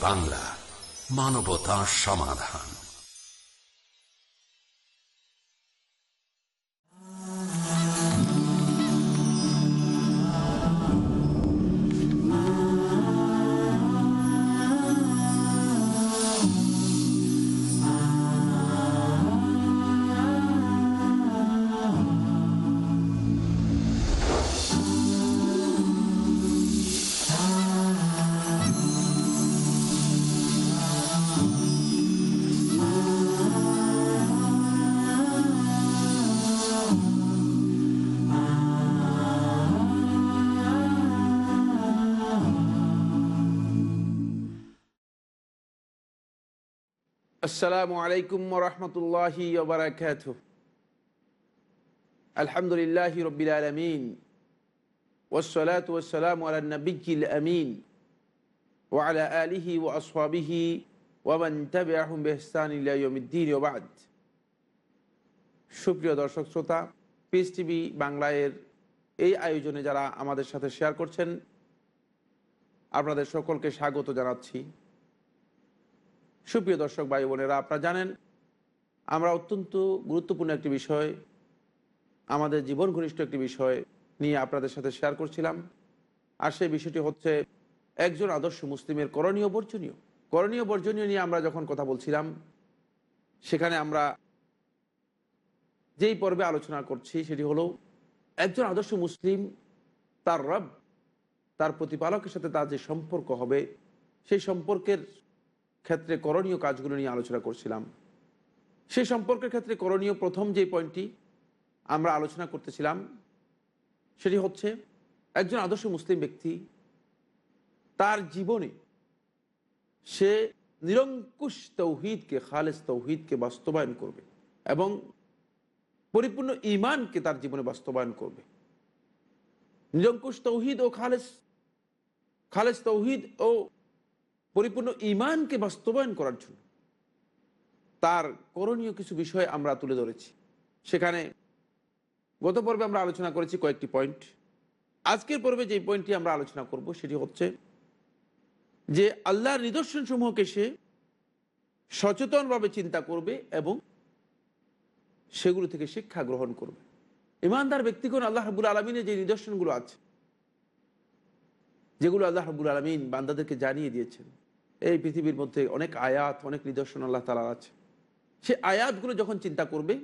বাংলা মানবতা সমাধান। আসসালামু আলাইকুম রহমতুল্লাহি আলহামদুলিল্লাহ রবিল আলমিন। ওসলাত ওসালাম আলা নবিকিল আমিন। ওয়ালা আলিহি ও আসহাবিহি তবে আহম বেহসানিল্লাহমিদ্দিন ওবাদ সুপ্রিয় দর্শক শ্রোতা পিস টিভি বাংলায়ের এই আয়োজনে যারা আমাদের সাথে শেয়ার করছেন, আপনাদের সকলকে স্বাগত জানাচ্ছি। সুপ্রিয় দর্শক ভাই বোনেরা, আপনারা জানেন আমরা অত্যন্ত গুরুত্বপূর্ণ একটি বিষয়, আমাদের জীবন ঘনিষ্ঠ একটি বিষয় নিয়ে আপনাদের সাথে শেয়ার করছিলাম। আর সেই বিষয়টি হচ্ছে একজন আদর্শ মুসলিমের করণীয় বর্জনীয়। করণীয় বর্জনীয় নিয়ে আমরা যখন কথা বলছিলাম, সেখানে আমরা যেই পর্বে আলোচনা করছি সেটি হলো, একজন আদর্শ মুসলিম তার রব, তার প্রতিপালকের সাথে তার যে সম্পর্ক হবে, সেই সম্পর্কের ক্ষেত্রে করণীয় কাজগুলো নিয়ে আলোচনা করছিলাম। সেই সম্পর্কের ক্ষেত্রে করণীয় প্রথম যে পয়েন্টটি আমরা আলোচনা করতেছিলাম, সেটি হচ্ছে একজন আদর্শ মুসলিম ব্যক্তি তার জীবনে সে নিরঙ্কুশ তৌহিদকে খালেজ তৌহিদকে বাস্তবায়ন করবে এবং পরিপূর্ণ ইমানকে তার জীবনে বাস্তবায়ন করবে। নিরঙ্কুশ তৌহিদ ও খালেজ খালেজ তৌহিদ ও পরিপূর্ণ ইমানকে বাস্তবায়ন করার জন্য। তার করণীয় কিছু বিষয় আমরা তুলে ধরেছি। সেখানে গত পর্বে আমরা আলোচনা করেছি কয়েকটি পয়েন্ট আজকের পর্বে যে পয়েন্টটি আমরা আলোচনা করব সেটি হচ্ছে যে আল্লাহর নিদর্শন সমূহকে সে সচেতনভাবে চিন্তা করবে এবং সেগুলো থেকে শিক্ষা গ্রহণ করবে। ইমানদার ব্যক্তিগণ আল্লাহ হাবুল আলমিনের যে নিদর্শনগুলো আছে, যেগুলো আল্লাহ হাবুল আলমিন বান্দাদেরকে জানিয়ে দিয়েছেন এই পৃথিবীর মধ্যে অনেক আয়াত, অনেক নিদর্শন আল্লাহ তালার আছে। সে আয়াতগুলো যখন চিন্তা করবে,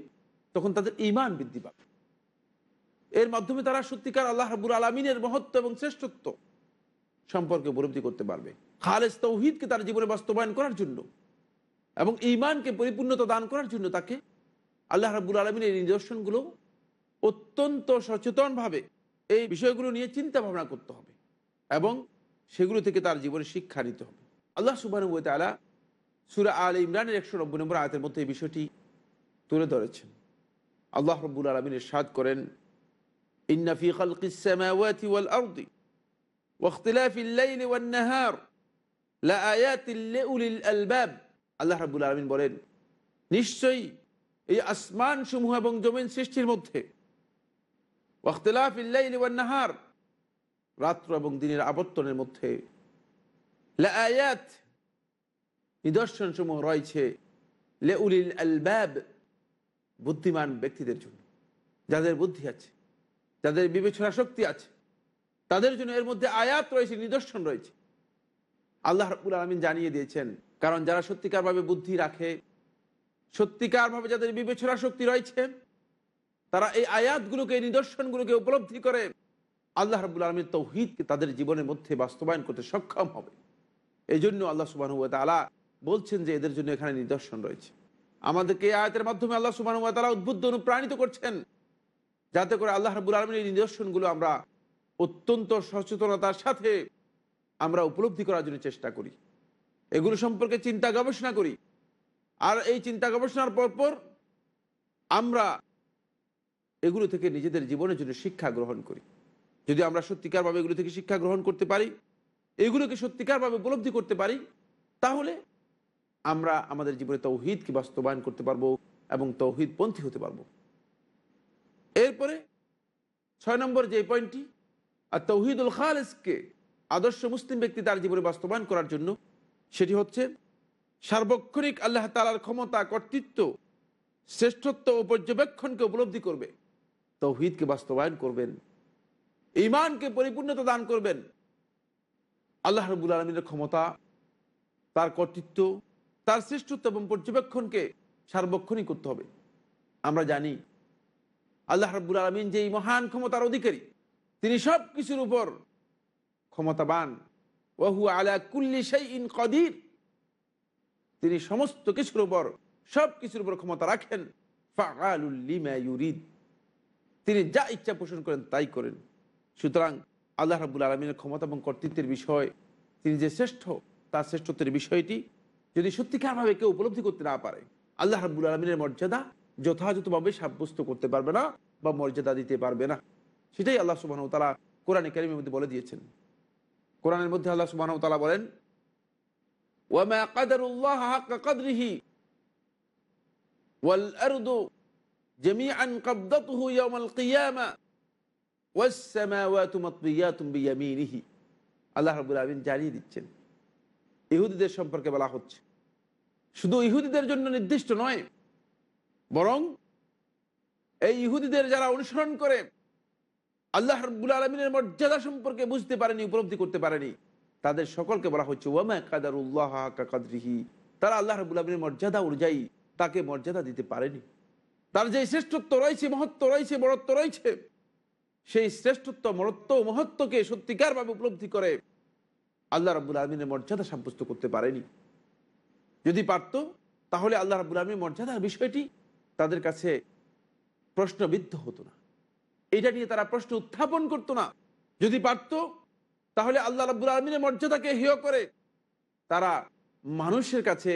তখন তাদের ইমান বৃদ্ধি পাবে। এর মাধ্যমে তারা সত্যিকার আল্লাহ হাবুল আলমিনের মহত্ব এবং শ্রেষ্ঠত্ব সম্পর্কে উপলব্ধি করতে পারবে। খালেজ তৌহিদকে তার জীবনে বাস্তবায়ন করার জন্য এবং ইমানকে পরিপূর্ণতা দান করার জন্য তাকে আল্লাহ রাবুল আলমিনের নিদর্শনগুলো অত্যন্ত সচেতনভাবে এই বিষয়গুলো নিয়ে চিন্তা ভাবনা করতে হবে এবং সেগুলো থেকে তার জীবনে শিক্ষা নিতে হবে। আল্লাহ সুবাহানুতালা সুরা আল ইমরানের একশো নব্বই নম্বর আয়তের মধ্যে এই বিষয়টি তুলে ধরেছেন। আল্লাহ রব্বুল আলমিন ইরশাদ করেন ইন্নাফি খালকিসামাওয়াতি ওয়াল আরদি ওয়াখতিলাফিল লাইলি ওয়ান নাহার লাআয়াতিল লিউলিল আলবাব। আল্লাহ রাব্বুল আলামিন বলেন, নিশ্চয়ই এই আসমান সমূহ এবং জমিন সৃষ্টির মধ্যে ওয়াখতিলাফিল লাইলি নাহার রাত্র এবং দিনের আবর্তনের মধ্যে লায়াত নিদর্শন সমূহ রয়েছে লে উলিল আলবাব বুদ্ধিমান ব্যক্তিদের জন্য। যাদের বুদ্ধি আছে, যাদের বিবেচনা শক্তি আছে, তাদের জন্য এর মধ্যে আয়াত রয়েছে, নিদর্শন রয়েছে। আল্লাহ রবুল আলমিন জানিয়ে দিয়েছেন, কারণ যারা সত্যিকারভাবে বুদ্ধি রাখে, সত্যিকারভাবে যাদের বিবেচনা শক্তি রয়েছে, তারা এই আয়াতগুলোকে, এই নিদর্শনগুলোকে উপলব্ধি করে আল্লাহ রবুল আলমীর তৌহিদকে তাদের জীবনের মধ্যে বাস্তবায়ন করতে সক্ষম হবে। এই জন্য আল্লাহ সুবাহ তালা বলছেন যে এদের জন্য এখানে নিদর্শন রয়েছে। আমাদেরকে আয়াতের মাধ্যমে আল্লাহ সুবাহ তালা উদ্বুদ্ধ অনুপ্রাণিত করছেন। যাতে করে আল্লাহ রবুল আলমীর নিদর্শনগুলো আমরা অত্যন্ত সচেতনতার সাথে আমরা উপলব্ধি করার জন্য চেষ্টা করি। এগুলো সম্পর্কে চিন্তা গবেষণা করি। আর এই চিন্তা গবেষণার পরপর আমরা এগুলো থেকে নিজেদের জীবনের জন্য শিক্ষা গ্রহণ করি। যদি আমরা সত্যিকারভাবে এগুলো থেকে শিক্ষা গ্রহণ করতে পারি এগুলোকে সত্যিকারভাবে উপলব্ধি করতে পারি, তাহলে আমরা আমাদের জীবনে তৌহিদকে বাস্তবায়ন করতে পারব এবং তৌহিদ পন্থী হতে পারব। এরপরে ছয় নম্বর যে পয়েন্টটি, আর তৌহিদুল খালেসকে আদর্শ মুসলিম ব্যক্তি তার জীবনে বাস্তবায়ন করার জন্য, সেটি হচ্ছে সার্বক্ষণিক আল্লাহ তালার ক্ষমতা, কর্তৃত্ব, শ্রেষ্ঠত্ব ও পর্যবেক্ষণকে উপলব্ধি করবে, তৌহিদকে বাস্তবায়ন করবেন ইমানকে পরিপূর্ণতা দান করবেন আল্লাহ রবুল আলমিনের ক্ষমতা, তার কর্তৃত্ব, তার শ্রেষ্ঠত্ব এবং পর্যবেক্ষণকে সার্বক্ষণই করতে হবে। আমরা জানি, আল্লাহ রব্বুল আলমিন যে এই মহান ক্ষমতার অধিকারী, তিনি সব কিছুর উপর ক্ষমতাবান। ওহু আলা কুল্লি সেই ইন কদির। তিনি সমস্ত কিছুর উপর সব কিছুর উপর ক্ষমতা রাখেন। ফাআলুল্লিমা ইউরিদ। তিনি যা ইচ্ছা পোষণ করেন তাই করেন। সুতরাং আল্লাহ রাবুল আলমিনের ক্ষমতা এবং কর্তৃত্বের বিষয়, তিনি যে শ্রেষ্ঠ, তার শ্রেষ্ঠত্বের বিষয়টি যদি সত্যিকারভাবে কেউ উপলব্ধি করতে না পারে, আল্লাহ রাবুল আলমিনের মর্যাদা যথাযথভাবে সাব্যস্ত করতে পারবে না বা মর্যাদা দিতে পারবে না। সেটাই আল্লাহ সুবাহ তালা কোরআনে কারিমের মধ্যে বলে দিয়েছেন। কোরআনের মধ্যে আল্লাহ সুবাহ তালা বলেন, ওয়ামা আরদু জামিআন কাবদাতুহু ইয়াউমাল কিয়ামা ওয়াস সামাওয়াতু মাতবিয়াতুম বিয়ামিনিহি। আল্লাহ রাব্বুল আলামিন জানিয়ে দিচ্ছেন, ইহুদিদের সম্পর্কে বলা হচ্ছে। শুধু ইহুদিদের জন্য নির্দিষ্ট নয়, বরং এই ইহুদিদের যারা অনুসরণ করে, আল্লাহ রব্বুল আলমিনের মর্যাদা সম্পর্কে বুঝতে পারেনি, উপলব্ধি করতে পারেনি, তাদের সকলকে বলা হচ্ছে, ওয়ামা কাদারুল্লাহ কাদরিহি তারা আল্লাহ রব্বুল আলমিনের মর্যাদা অনুযায়ী তাকে মর্যাদা দিতে পারেনি। তার যে শ্রেষ্ঠত্ব রয়েছে, মহত্ব রয়েছে, বড়ত্ব রয়েছে সেই শ্রেষ্ঠত্ব, মরত্ব মহত্বকে সত্যিকারভাবে উপলব্ধি করে আল্লাহ রাবুল আলমিনের মর্যাদা সাব্যস্ত করতে পারেনি। যদি পারত, তাহলে আল্লাহ রাবুল আলমীর মর্যাদার বিষয়টি তাদের কাছে প্রশ্নবিদ্ধ হতো না। এটা নিয়ে তারা প্রশ্ন উত্থাপন করতো না। যদি পারত, তাহলে আল্লাহ রাবুল আলমিনের মর্যাদাকে হেয় করে তারা মানুষের কাছে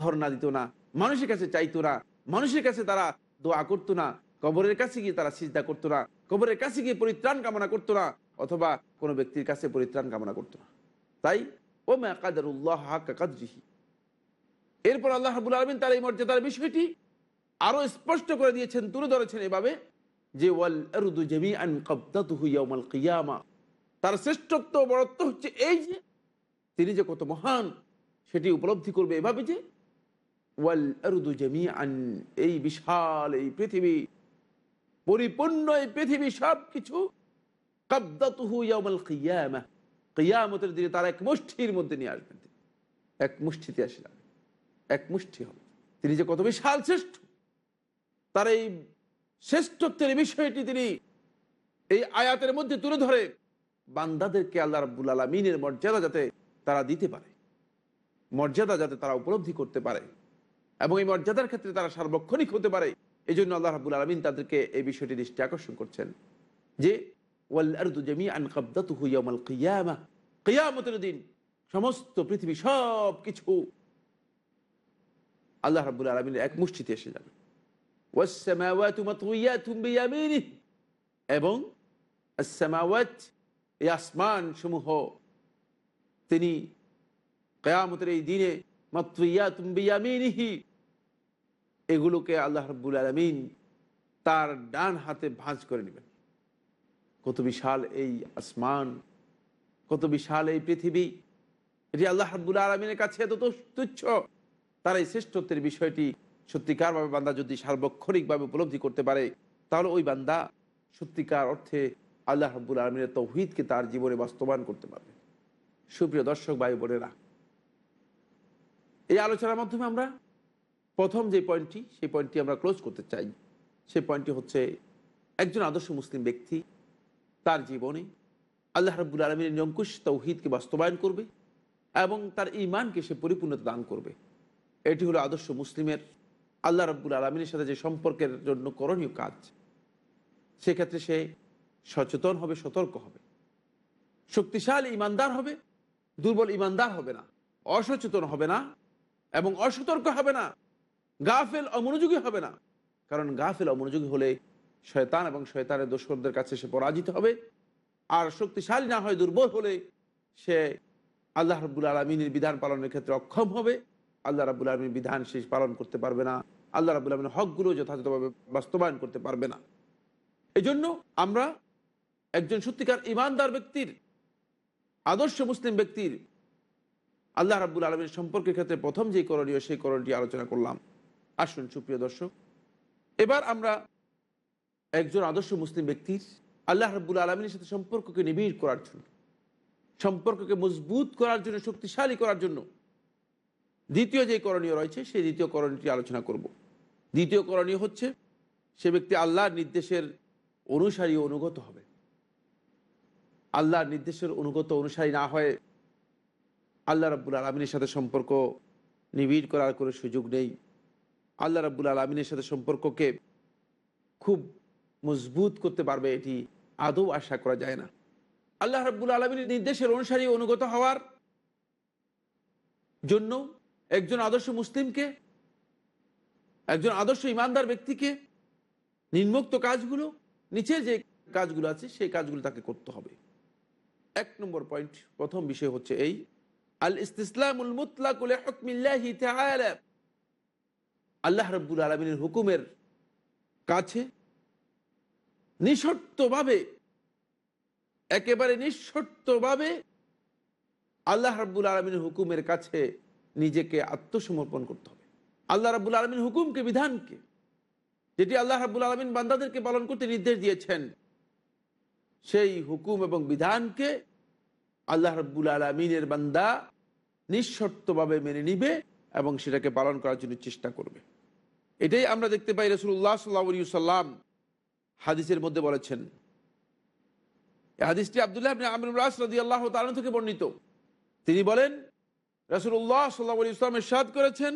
ধর্ণা দিত না, মানুষের কাছে চাইতো না, মানুষের কাছে তারা দোয়া করতো না, কবরের কাছে গিয়ে তারা সিজদা করতো না। কবরের কাছে গিয়ে পরিত্রাণ কামনা করতো না, অথবা কোনো ব্যক্তির কাছে পরিত্রাণ কামনা করতো না। তাই ও মা কাদারুল্লাহ এরপর আল্লাহ রাবুল আলমিন তার এই মর্যাদার বিষয়টি আরও স্পষ্ট করে দিয়েছেন, তুলে ধরেছেন এভাবে যে, ওয়াল কিয়ামা। তার শ্রেষ্ঠত্ব বড়ত্ব হচ্ছে এই যে, তিনি যে কত মহান, সেটি উপলব্ধি করবে এভাবে যে, ওয়াল আরদু জামিআন, এই বিশাল এই পৃথিবী পরিপূর্ণ এই পৃথিবী সব কিছু কিয়ামা। কিয়ামতের দিনে তার এক মুষ্ঠির মধ্যে নিয়ে আসবেন। এক মুষ্টিতে আসলাম। এক মুষ্টি হবে তিনি যে কত বিশাল শ্রেষ্ঠ। তার এই শ্রেষ্ঠত্বের বিষয়টি তিনি এই আয়াতের মধ্যে তুলে ধরে। বান্দাদেরকে আল্লাহ রাব্বুল আলমিনের মর্যাদা যাতে তারা দিতে পারে। মর্যাদা যাতে তারা উপলব্ধি করতে পারে। এবং এই মর্যাদার ক্ষেত্রে তারা সার্বক্ষণিক হতে পারে। এই জন্য আল্লাহ রাবুল আলমিন তাদেরকে এই বিষয়টি দৃষ্টি আকর্ষণ করছেন যে সমস্ত পৃথিবী সব কিছু আল্লাহ রাবুল আলমিনের এক মুষ্টিতে এসে যাবে। এবং আসমান সমূহ তিনি কেয়ামতের এই দিনে মাতউইয়াতুম বিয়ামিনিহি এগুলোকে আল্লাহ রাব্বুল আলমিন তার ডান হাতে ভাঁজ করে নেবেন। কত বিশাল এই আসমান, কত বিশাল এই পৃথিবী, এটি আল্লাহ রাব্বুল আলমিনের কাছে এত তুচ্ছ- তার এই শ্রেষ্ঠত্বের বিষয়টি সত্যিকারভাবে বান্দা যদি সার্বক্ষণিকভাবে উপলব্ধি করতে পারে, তাহলে ওই বান্দা সত্যিকার অর্থে আল্লাহ রাব্বুল আলমিনের তৌহিদকে তার জীবনে বাস্তবায়ন করতে পারবে। সুপ্রিয় দর্শক, ভাই বোনেরা, এই আলোচনার মাধ্যমে আমরা প্রথম যে পয়েন্টটি সেই পয়েন্টটি আমরা ক্লোজ করতে চাই। সেই পয়েন্টটি হচ্ছে একজন আদর্শ মুসলিম ব্যক্তি, তার জীবনে আল্লাহ রাব্বুল আলমীর নিয়ঙ্কুশ তৌহিদকে বাস্তবায়ন করবে এবং তার ইমানকে সে পরিপূর্ণতা দান করবে। এটি হলো আদর্শ মুসলিমের আল্লাহ রাব্বুল আলমিনের সাথে যে সম্পর্কের জন্য করণীয় কাজ। সেক্ষেত্রে সে সচেতন হবে, সতর্ক হবে। শক্তিশালী ইমানদার হবে, দুর্বল ইমানদার হবে না, অসচেতন হবে না এবং অসতর্ক হবে না। গাফেল অমনোযোগী হবে না। কারণ গাফেল অমনোযোগী হলে শয়তান এবং শয়তানের দোসরদের কাছে সে পরাজিত হবে। আর শক্তিশালী না হয় দুর্বল হলে সে আল্লাহ রব্বুল আলমিনের বিধান পালনের ক্ষেত্রে অক্ষম হবে। আল্লাহ রাবুল আলমীর বিধান শেষ পালন করতে পারবে না। আল্লাহ রাবুল আলমীর হকগুলো যথাযথভাবে বাস্তবায়ন করতে পারবে না। এই জন্য আমরা একজন সত্যিকার ইমানদার ব্যক্তির, আদর্শ মুসলিম ব্যক্তির আল্লাহ রাবুল আলমীর সম্পর্কের ক্ষেত্রে প্রথম যে করণীয়, সেই করণটি আলোচনা করলাম। আসুন, সুপ্রিয় দর্শক। এবার আমরা একজন আদর্শ মুসলিম ব্যক্তির, আল্লাহ রাবুল আলমীর সাথে সম্পর্ককে নিবিড় করার জন্য, সম্পর্ককে মজবুত করার জন্য, শক্তিশালী করার জন্য দ্বিতীয় যে করণীয় রয়েছে, সেই দ্বিতীয় করণীয়টি আলোচনা করব। দ্বিতীয় করণীয় হচ্ছে, সে ব্যক্তি আল্লাহর নির্দেশের অনুসারী অনুগত হবে। আল্লাহর নির্দেশের অনুগত অনুসারী না হয়ে আল্লাহ রাব্বুল আলমিনের সাথে সম্পর্ক নিবিড় করার কোনো সুযোগ নেই। আল্লাহ রাব্বুল আলমিনের সাথে সম্পর্ককে খুব মজবুত করতে পারবে এটি আদৌ আশা করা যায় না। আল্লাহ রাব্বুল আলমিনের নির্দেশের অনুসারী অনুগত হওয়ার জন্য একজন আদর্শ মুসলিমকে, একজন আদর্শ ইমানদার ব্যক্তিকে নিম্নোক্ত কাজগুলো, নিচে যে কাজগুলো আছে সেই কাজগুলো তাকে করতে হবে। এক নম্বর পয়েন্ট, প্রথম বিষয় হচ্ছে এই আল ইসলামুল মুতলাকুল হকমিল্লাহি আল্লাহ রব্বুল আলমিনের হুকুমের কাছে নিঃশর্তভাবে, একেবারে নিঃশর্তভাবে আল্লাহ রাব্বুল আলমিনের হুকুমের কাছে নিজেকে আত্মসমর্পণ করতে হবে। আল্লাহ রাব্বুল আলমিন হুকুমকে, বিধানকে, যেটি আল্লাহ রাব্বুল আলমিন বান্দাদেরকে পালন করতে নির্দেশ দিয়েছেন, সেই হুকুম এবং বিধানকে আল্লাহ রব্বুল আলমিনের বান্দা নিঃশর্তভাবে মেনে নিবে এবং সেটাকে পালন করার জন্য চেষ্টা করবে। এটাই আমরা দেখতে পাই রসুল্লাহ সাল্লা সাল্লাম হাদিসের মধ্যে বলেছেন। হাদিসটি আবদুল্লাহ রদি আল্লাহ তালন থেকে বর্ণিত। তিনি বলেন রসুল্লাহ সাল্লাহ ইসলাম সাদ করেছেন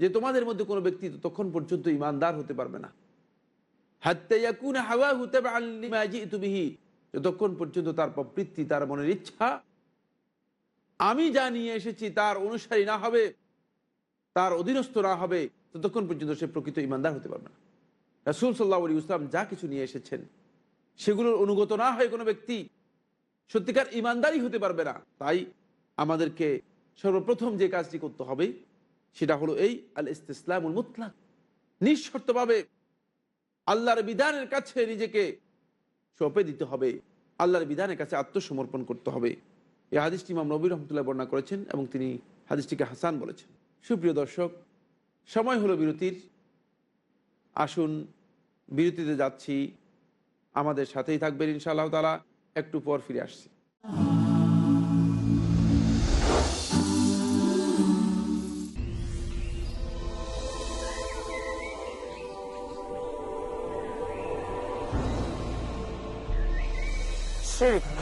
যে তোমাদের মধ্যে কোনো ব্যক্তি তখন পর্যন্ত ইমানদার হতে পারবে না। হাত্তাইয়াকুন হাওয়া হুতে যতক্ষণ পর্যন্ত তার প্রবৃত্তি, তার মনের ইচ্ছা আমি যা নিয়ে এসেছি তার অনুসারী না হবে, তার অধীনস্থ না হবে, ততক্ষণ পর্যন্ত সে প্রকৃত ইমানদার হতে পারবে না। রাসুল সাল্লাহ আলী ইসলাম যা কিছু নিয়ে এসেছেন, সেগুলোর অনুগত না হয় কোনো ব্যক্তি সত্যিকার ইমানদারই হতে পারবে না। তাই আমাদেরকে সর্বপ্রথম যে কাজটি করতে হবে, সেটা হলো এই আল ইসলামুল মুতলাক। নিঃশর্তভাবে আল্লাহর বিধানের কাছে নিজেকে সঁপে দিতে হবে, আল্লাহর বিধানের কাছে আত্মসমর্পণ করতে হবে। এই হাদিসটি ইমাম নবী রহমতুল্লাহ বর্ণনা করেছেন এবং তিনি হাদিসটিকে হাসান বলেছেন। সুপ্রিয় দর্শক, সময় হলো বিরতির। আসুন, বিরতিতে যাচ্ছি। আমাদের সাথেই থাকবেন ইনশাআল্লাহ তালা একটু পর ফিরে আসছি। শিখ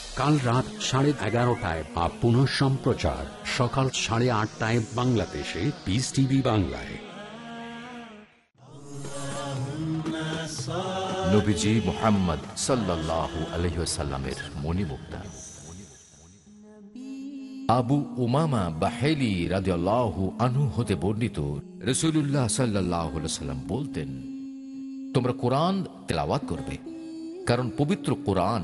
কাল রাত সাড়ে এগারোটায় বা পুনঃ সম্প্রচার। সকাল সাড়ে আটটায় বাংলাদেশে পিস টিভি বাংলায়। আবু উমামা বাহেলি রাজিয়াল্লাহ আনহু হতে বর্ণিত রসুল্লাহ সাল্লাহ সাল্লাম বলতেন, তোমরা কোরআন তেলাওয়াত করবে, কারণ পবিত্র কোরআন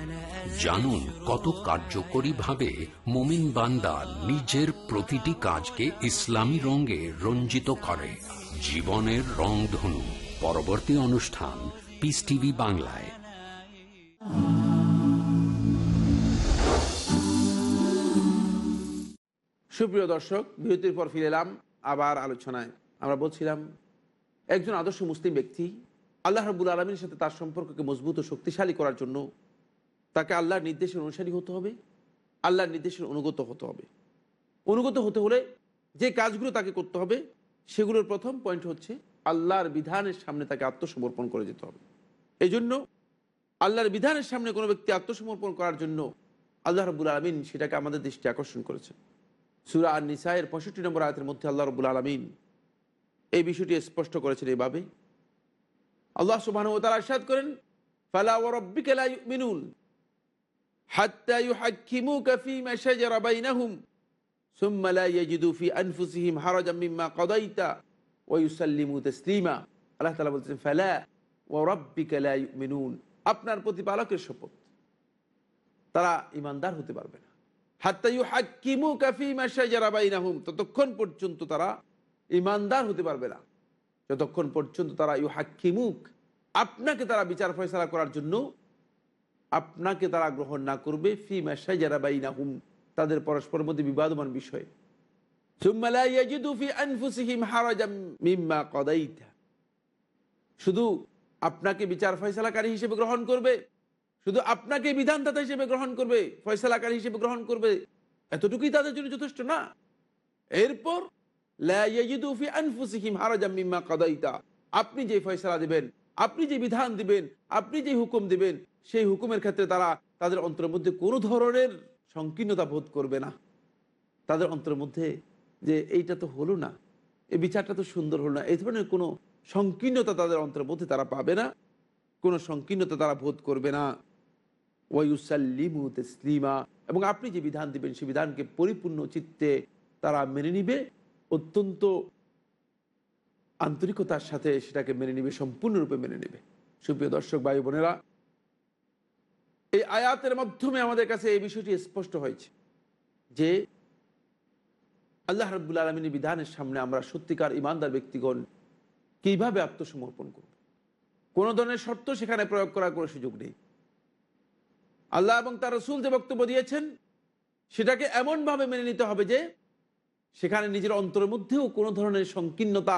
জানুন কত কার্যকরীভাবে মোমিন বান্দা নিজের প্রতিটি কাজকে ইসলামী রঙে রঞ্জিত করে। জীবনের রংধনু। পরবর্তী অনুষ্ঠান পিস টিভি বাংলায়। সুপ্রিয় দর্শক, বিরতির পর ফিরে এলাম আবার আলোচনায়। আমরা বলছিলাম, একজন আদর্শ মুসলিম ব্যক্তি আল্লাহ রবুল আলমীর সাথে তার সম্পর্ককে মজবুত ও শক্তিশালী করার জন্য তাকে আল্লাহর নির্দেশের অনুসারী হতে হবে, আল্লাহর নির্দেশের অনুগত হতে হবে। অনুগত হতে হলে যে কাজগুলো তাকে করতে হবে, সেগুলোর প্রথম পয়েন্ট হচ্ছে আল্লাহর বিধানের সামনে তাকে আত্মসমর্পণ করে যেতে হবে। এই জন্য আল্লাহর বিধানের সামনে কোনো ব্যক্তি আত্মসমর্পণ করার জন্য আল্লাহ রবুল আলমিন সেটাকে আমাদের দৃষ্টি আকর্ষণ করেছেন। সুরা আর নিসায়ের পঁয়ষট্টি নম্বর আয়তের মধ্যে আল্লাহ রবুল আলমিন এই বিষয়টি স্পষ্ট করেছেন এভাবে। আল্লাহ সুবাহ তারা করেন, ফালা ও রব্বিকে লা আল্লাহ তাআলা বলছেন ফালা ওয়া রব্বিকা লা ইউমিনুন। আপনার প্রতিপালকের শপথ। তারা ইমানদার হতে পারবে না। হাত্তা ইউহাক্কিমুকা ফীমা শাজারা বাইনাহুম, ততক্ষণ পর্যন্ত তারা ইমানদার হতে পারবে না। যতক্ষণ পর্যন্ত তারা ইউ হাক্কিমুক আপনাকে তারা বিচার ফয়সলা করার জন্য আপনাকে তারা গ্রহণ না করবে ফি মাসাই যারা বাইনা হুম তাদের পরস্পর মধ্যে বিবাদমান বিষয়। শুধু আপনাকে বিচার ফয়সলাকারী হিসেবে গ্রহণ করবে, শুধু আপনাকে বিধানদাতা হিসেবে গ্রহণ করবে, ফয়সলাকারী হিসেবে গ্রহণ করবে, এতটুকুই তাদের জন্য যথেষ্ট না। এরপর আপনি যে ফয়সলা দিবেন আপনি যে বিধান দিবেন, আপনি যে হুকুম দিবেন, সেই হুকুমের ক্ষেত্রে তারা তাদের অন্তরের মধ্যে কোনো ধরনের সংকীর্ণতা বোধ করবে না। তাদের অন্তরের মধ্যে যে এইটা তো হলো না, এই বিচারটা তো সুন্দর হলো না, এই ধরনের কোনো সংকীর্ণতা তাদের অন্তরের মধ্যে তারা পাবে না, কোনো সংকীর্ণতা তারা বোধ করবে না। ওয়ুসাল্লিমু তেসলিমা, এবং আপনি যে বিধান দিবেন সেই বিধানকে পরিপূর্ণ চিত্তে তারা মেনে নিবে। অত্যন্ত আন্তরিকতার সাথে সেটাকে মেনে নিবে, সম্পূর্ণরূপে মেনে নেবে। সুপ্রিয় দর্শক, ভাই বোনেরা, এই আয়াতের মাধ্যমে আমাদের কাছে এই বিষয়টি স্পষ্ট হয়েছে যে আল্লাহ রব্বুল আলমিনের বিধানের সামনে আমরা সত্যিকার ইমানদার ব্যক্তিগণ কীভাবে আত্মসমর্পণ করব? কোন ধরনের শর্ত সেখানে প্রয়োগ করার কোনো সুযোগ নেই। আল্লাহ এবং তার রসুল যে বক্তব্য দিয়েছেন, সেটাকে এমনভাবে মেনে নিতে হবে যে সেখানে নিজের অন্তরের মধ্যেও কোনো ধরনের সংকীর্ণতা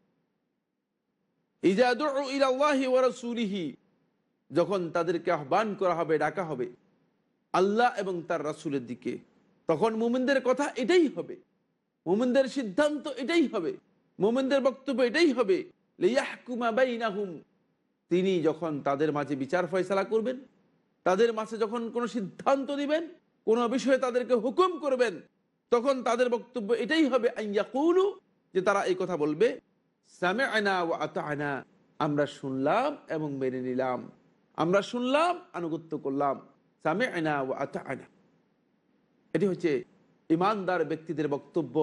যখন তাদেরকে আহ্বান করা হবে, ডাকা হবে আল্লাহ এবং তার রাসূলের দিকে, তখন মুমিনদের কথা এটাই হবে। মুমিনদের সিদ্ধান্ত এটাই হবে। মুমিনদের বক্তব্য এটাই হবে। তিনি যখন তাদের মাঝে বিচার ফয়সালা করবেন, তাদের মাঝে যখন কোনো সিদ্ধান্ত দিবেন, কোনো বিষয়ে তাদেরকে হুকুম করবেন, তখন তাদের বক্তব্য এটাই হবে আইয়াকুলু যে তারা এই কথা বলবে আমরা শুনলাম এবং মেনে নিলাম। আমরা শুনলাম, আনুগত্য করলাম। সামে আনা ও আনা এটি হচ্ছে ইমানদার ব্যক্তিদের বক্তব্য।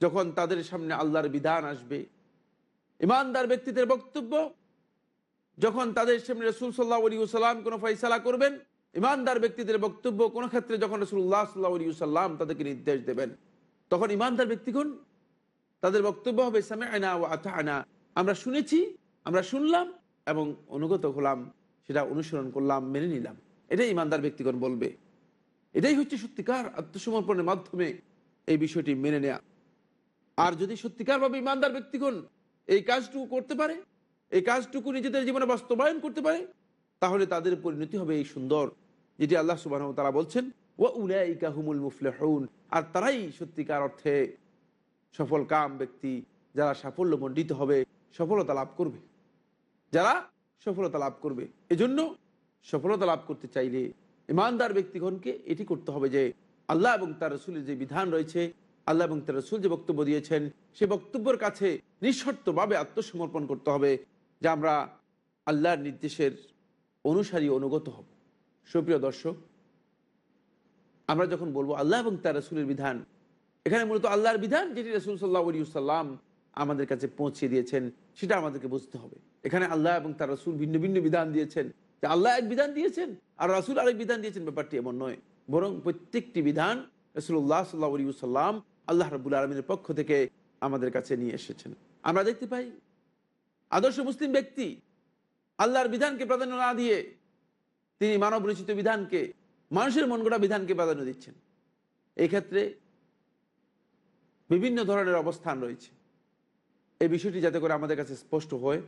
যখন তাদের সামনে আল্লাহর বিধান আসবে, ইমানদার ব্যক্তিদের বক্তব্য, যখন তাদের সামনে রসুল সাল্লাহ আলী সাল্লাম কোনো ফয়সালা করবেন, ইমানদার ব্যক্তিদের বক্তব্য কোনো ক্ষেত্রে যখন রসুল্লাহ সাল্লাহ আলী সাল্লাম তাদেরকে নির্দেশ দেবেন, তখন ইমানদার ব্যক্তিগণ তাদের বক্তব্য হবে সামে আয়না ও আথা আয়না আমরা শুনেছি, আমরা শুনলাম এবং অনুগত হলাম, সেটা অনুসরণ করলাম, মেনে নিলাম। এটাই ইমানদার ব্যক্তিগণ বলবে। এটাই হচ্ছে সত্যিকার আত্মসমর্পণের মাধ্যমে এই বিষয়টি মেনে নেয়া। আর যদি সত্যিকারভাবে ইমানদার ব্যক্তিগণ এই কাজটুকু করতে পারে, এই কাজটুকু নিজেদের জীবনে বাস্তবায়ন করতে পারে, তাহলে তাদের পরিণতি হবে এই সুন্দর, যেটি আল্লাহ সুবাহ তারা বলছেন ও উলাইকা হুমুল মুফলেহুন। আর তারাই সত্যিকার অর্থে সফল কাম ব্যক্তি, যারা সাফল্য মণ্ডিত হবে, সফলতা লাভ করবে। যারা সফলতা লাভ করবে। এজন্য সফলতা লাভ করতে চাইলে ইমানদার ব্যক্তিগণকে এটি করতে হবে যে আল্লাহ এবং তার রসুলের যে বিধান রয়েছে, আল্লাহ এবং তার রসুল যে বক্তব্য দিয়েছেন, সে বক্তব্যের কাছে নিঃশর্তভাবে আত্মসমর্পণ করতে হবে যে আমরা আল্লাহর নির্দেশের অনুসারী অনুগত হব। সুপ্রিয় দর্শক, আমরা যখন বলব আল্লাহ এবং তার রসুলের বিধান এখানে মূলত আল্লাহর বিধান যেটি রসুল সাল্লাহ সাল্লাম আমাদের কাছে পৌঁছে দিয়েছেন, সেটা আমাদেরকে বুঝতে হবে। এখানে আল্লাহ এবং তার রসুল ভিন্ন ভিন্ন বিধান দিয়েছেন। যে আল্লাহ এক বিধান দিয়েছেন আর রসুল আরেক বিধান দিয়েছেন, ব্যাপারটি এমন নয়। বরং প্রত্যেকটি বিধান রসুল্লাহ সাল্লাহ সাল্লাম আল্লাহ রবুল আলমীর পক্ষ থেকে আমাদের কাছে নিয়ে এসেছেন। আমরা দেখতে পাই, আদর্শ মুসলিম ব্যক্তি আল্লাহর বিধানকে প্রাধান্য না দিয়ে তিনি মানব রচিত বিধানকে, মানুষের মন গড়া বিধানকে প্রাধান্য দিচ্ছেন। এই ক্ষেত্রে বিভিন্ন ধরনের অবস্থান রয়েছে। এই বিষয়টি যাতে করে আমাদের কাছে স্পষ্ট হয়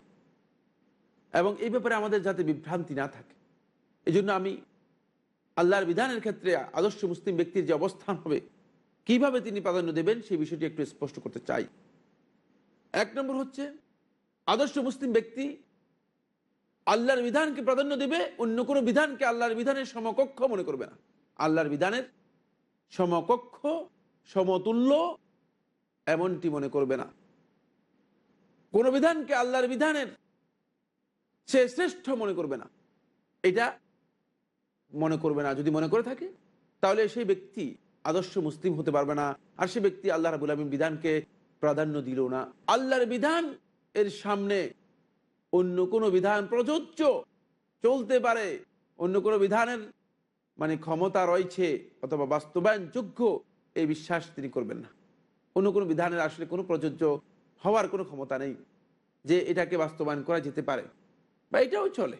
এবং এই ব্যাপারে আমাদের যাতে বিভ্রান্তি না থাকে। এই আমি আল্লাহর বিধানের ক্ষেত্রে আদর্শ মুসলিম ব্যক্তির যে অবস্থান হবে, কীভাবে তিনি প্রাধান্য দেবেন, সেই বিষয়টি একটু স্পষ্ট করতে চাই। এক নম্বর হচ্ছে, আদর্শ মুসলিম ব্যক্তি আল্লাহর বিধানকে প্রাধান্য দেবে, অন্য কোনো বিধানকে আল্লাহর বিধানের সমকক্ষ মনে করবে না। আল্লাহর বিধানের সমকক্ষ, সমতুল্য এমনটি মনে করবে না। কোন বিধানকে আল্লাহর বিধানের সে শ্রেষ্ঠ মনে করবে না। এটা মনে করবে না। যদি মনে করে থাকে, তাহলে সেই ব্যক্তি আদর্শ মুসলিম হতে পারবে না, আর সে ব্যক্তি আল্লাহ রাবুল আলমীর বিধানকে প্রাধান্য দিল না। আল্লাহর বিধান এর সামনে অন্য কোনো বিধান প্রযোজ্য চলতে পারে। অন্য কোনো বিধানের মানে ক্ষমতা রয়েছে অথবা বাস্তবায়ন যোগ্য এই বিশ্বাস তিনি করবেন না। অন্য কোনো বিধানের আসলে কোনো প্রযোজ্য হওয়ার কোনো ক্ষমতা নেই যে এটাকে বাস্তবায়ন করা যেতে পারে বা এটাও চলে।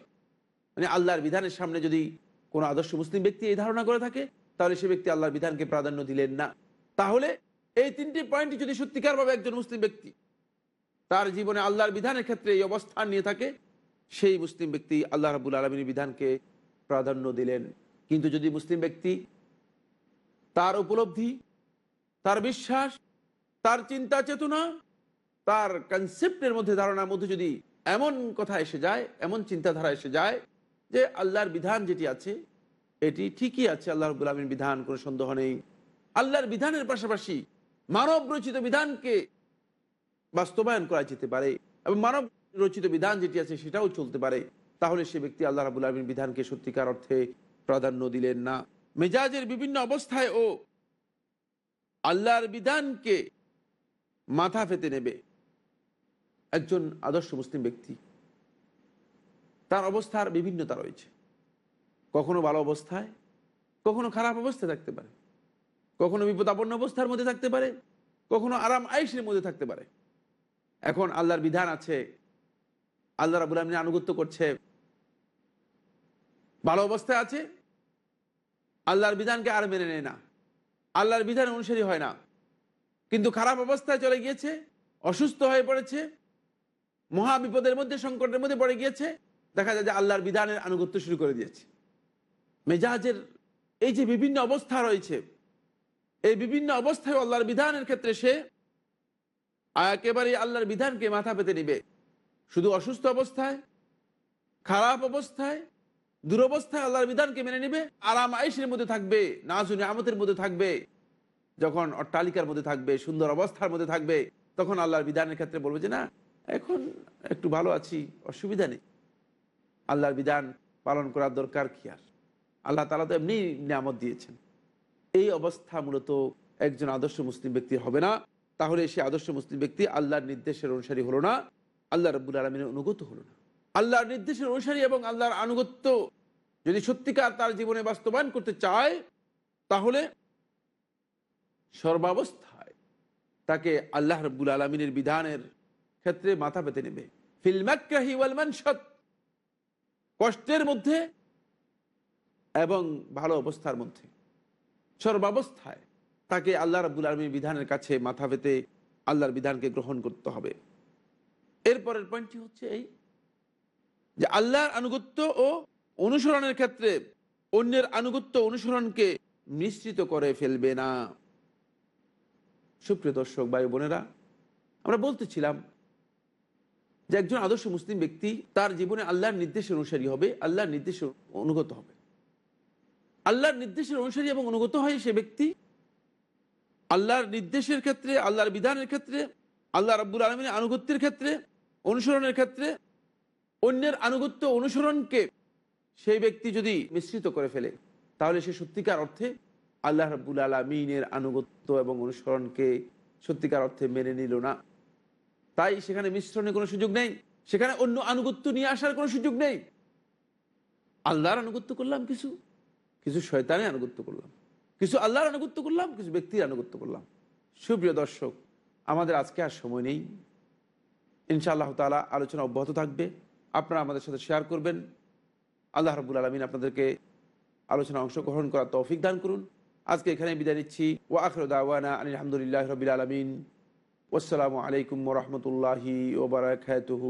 মানে আল্লাহর বিধানের সামনে যদি কোনো আদর্শ মুসলিম ব্যক্তি এই ধারণা করে থাকে, তাহলে সে ব্যক্তি আল্লাহর বিধানকে প্রাধান্য দিলেন না। তাহলে এই তিনটি পয়েন্টই যদি সত্যিকারভাবে একজন মুসলিম ব্যক্তি তার জীবনে আল্লাহর বিধানের ক্ষেত্রে এই অবস্থান নিয়ে থাকে, সেই মুসলিম ব্যক্তি আল্লাহ রাবুল আলমীর বিধানকে প্রাধান্য দিলেন। কিন্তু যদি মুসলিম ব্যক্তি তার উপলব্ধি, তার বিশ্বাস তার চিন্তা চেতনা, তার কনসেপ্টের মধ্যে ধারণার মধ্যে যদি এমন কথা এসে যায়, এমন চিন্তাধারা এসে যায় যে আল্লাহর বিধান যেটি আছে, এটি ঠিকই আছে, আল্লাহ রবুল আলমীর বিধান, কোনো সন্দেহ নেই। আল্লাহর বিধানের পাশাপাশি মানব রচিত বিধানকে বাস্তবায়ন করা যেতে পারে এবং মানব রচিত বিধান যেটি আছে সেটাও চলতে পারে। তাহলে সে ব্যক্তি আল্লাহ রাবুল আলমীর বিধানকে সত্যিকার অর্থে প্রাধান্য দিলেন না। মেজাজের বিভিন্ন অবস্থায় ও আল্লাহর বিধানকে মাথা পেতে নেবে। একজন আদর্শ মুসলিম ব্যক্তি। তার অবস্থার বিভিন্নতা রয়েছে। কখনো ভালো অবস্থায়, কখনো খারাপ অবস্থায় থাকতে পারে। কখনো বিপদাপন্ন অবস্থার মধ্যে থাকতে পারে, কখনো আরাম আয়েসের মধ্যে থাকতে পারে। এখন আল্লাহর বিধান আছে। আল্লাহ রাবুল আলমিন আনুগত্য করছে। ভালো অবস্থায় আছে। আল্লাহর বিধানকে আর মেনে নেয় না। আল্লাহর বিধান অনুসারী হয় না। কিন্তু খারাপ অবস্থায় চলে গিয়েছে, অসুস্থ হয়ে পড়েছে মহা বিপদের মধ্যে, সংকটের মধ্যে পড়ে গিয়েছে, দেখা যায় যে আল্লাহর বিধানের আনুগত্য শুরু করে দিয়েছে। মেজাজের এই যে বিভিন্ন অবস্থা রয়েছে, এই বিভিন্ন অবস্থায় আল্লাহর বিধানের ক্ষেত্রে সে একেবারে আল্লাহর বিধানকে মাথা পেতে নিবে। শুধু অসুস্থ অবস্থায়, খারাপ অবস্থায়, দুরবস্থায় আল্লাহর বিধানকে মেনে নিবে, আরাম আয়েসের মধ্যে থাকবে নাজুনি আমতের মধ্যে থাকবে যখন অট্টালিকার মধ্যে থাকবে, সুন্দর অবস্থার মধ্যে থাকবে, তখন আল্লাহর বিধানের ক্ষেত্রে বলবে যে, না, এখন একটু ভালো আছি, অসুবিধা নেই। আল্লাহর বিধান পালন করার দরকার কি আর? আল্লাহ তালা তো এমনি নিয়ামত দিয়েছেন। এই অবস্থা মূলত একজন আদর্শ মুসলিম ব্যক্তি হবে না। তাহলে সে আদর্শ মুসলিম ব্যক্তি আল্লাহর নির্দেশের অনুসারী হলো না, আল্লাহ রব্বুল আলমিনের অনুগত হলো না। আল্লাহর নির্দেশের অনুসারী এবং আল্লাহর আনুগত্য যদি সত্যিকার তার জীবনে বাস্তবায়ন করতে চায়, তাহলে সর্বাবস্থায় তাকে আল্লাহ রব্বুল আলমিনের বিধানের ক্ষেত্রে মাথা পেতে নেবে। কষ্টের মধ্যে এবং ভালো অবস্থার মধ্যে। সর্বাবস্থায় তাকে আল্লাহ রাবুল আলমীর বিধানের কাছে মাথা পেতে আল্লাহর বিধানকে গ্রহণ করতে হবে। এরপরের পয়েন্টটি হচ্ছে এই যে আল্লাহর আনুগত্য ও অনুসরণের ক্ষেত্রে অন্যের আনুগত্য অনুসরণকে মিশ্রিত করে ফেলবে না। সুপ্রিয় দর্শক, ভাই বোনেরা, আমরা বলতেছিলাম যে একজন আদর্শ মুসলিম ব্যক্তি তার জীবনে আল্লাহর নির্দেশের অনুসারী হবে, আল্লাহর নির্দেশের অনুগত হবে। আল্লাহর নির্দেশের অনুসারী এবং অনুগত হয় সে ব্যক্তি আল্লাহর নির্দেশের ক্ষেত্রে, আল্লাহর বিধানের ক্ষেত্রে, আল্লাহ রাব্বুল আলমিনের আনুগত্যের ক্ষেত্রে, অনুসরণের ক্ষেত্রে, অন্যের আনুগত্য অনুসরণকে সেই ব্যক্তি যদি মিশ্রিত করে ফেলে, তাহলে সে সত্যিকার অর্থে আল্লাহ রাব্বুল আলমিনের আনুগত্য এবং অনুসরণকে সত্যিকার অর্থে মেনে নিল না। তাই সেখানে মিশ্রণের কোনো সুযোগ নেই, সেখানে অন্য আনুগত্য নিয়ে আসার কোনো সুযোগ নেই। আল্লাহর আনুগত্য করলাম কিছু কিছু শয়তানের আনুগত্য করলাম, কিছু আল্লাহর আনুগত্য করলাম, কিছু ব্যক্তির আনুগত্য করলাম। সুপ্রিয় দর্শক, আমাদের আজকে আর সময় নেই। ইনশাআল্লাহ তালা আলোচনা অব্যাহত থাকবে। আপনারা আমাদের সাথে শেয়ার করবেন। আল্লাহ রবুল আলমিন আপনাদেরকে আলোচনা অংশগ্রহণ করার তৌফিক দান করুন। আজকে এখানে বিদায় নিচ্ছি। ও আখর দাওয়ানা আলহামদুলিল্লাহ রবিল আলমিন। আসসালামু আলাইকুম রহমতুল্লাহি ওবরাকাতুহু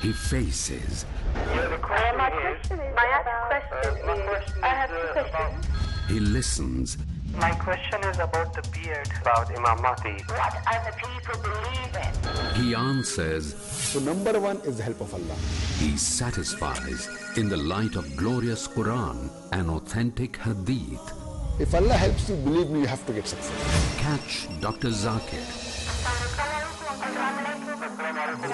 he faces, My question is, my question is, I have two questions. he listens, My question is about the beard. About Imam Mahdi. What are the people believe in? he answers, So number one is the help of Allah. he satisfies in the light of glorious Quran and authentic Hadith. If Allah helps you, believe me, you have to get success. Catch Dr. Zakir